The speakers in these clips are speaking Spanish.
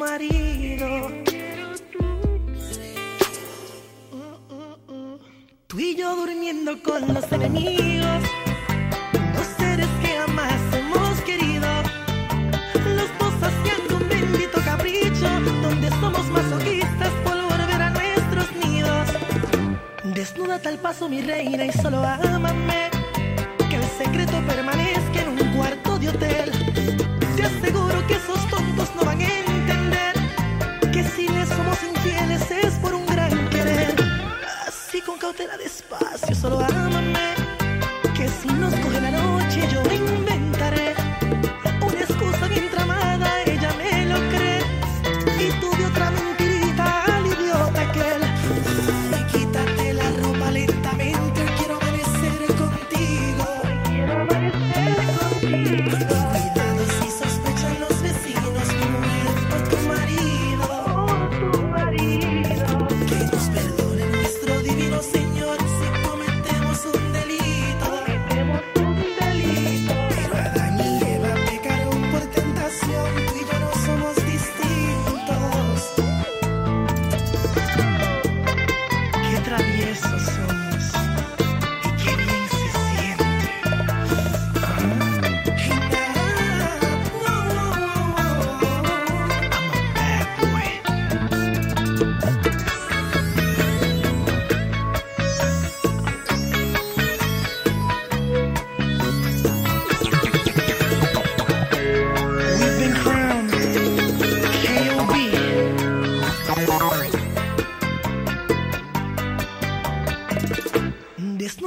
marido. Tú y yo durmiendo con los enemigos. Dos seres que jamás hemos querido. Los dos haciendo un bendito capricho. Donde somos masoquistas por volver a nuestros nidos. Desnuda tal paso, mi reina, y solo ámame. Que el secreto permanezca solo ámame.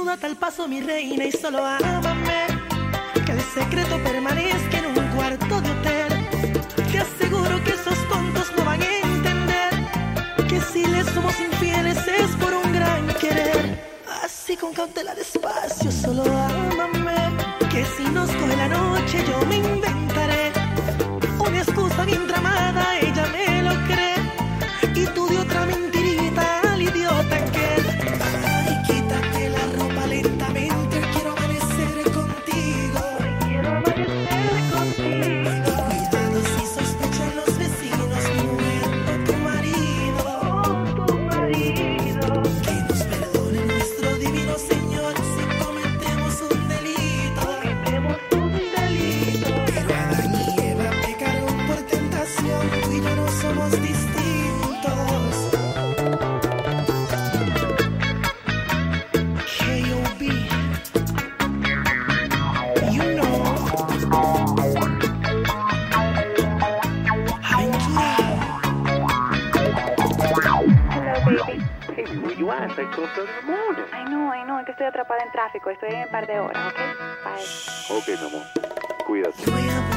Desnuda tal paso mi reina y solo ámame. Que el secreto permanezca en un cuarto de hotel. Te aseguro que esos tontos no van a entender Que si les somos infieles es por un gran querer. Así con cautela despacio solo ámame. Que si nos coge la noche yo me Hey, where you at? It's like 12 in the morning. Ay, no, ay, no, es que estoy atrapada en tráfico. Estoy en un par de horas, ¿ok? Bye. Ok, mi amor. Cuídate.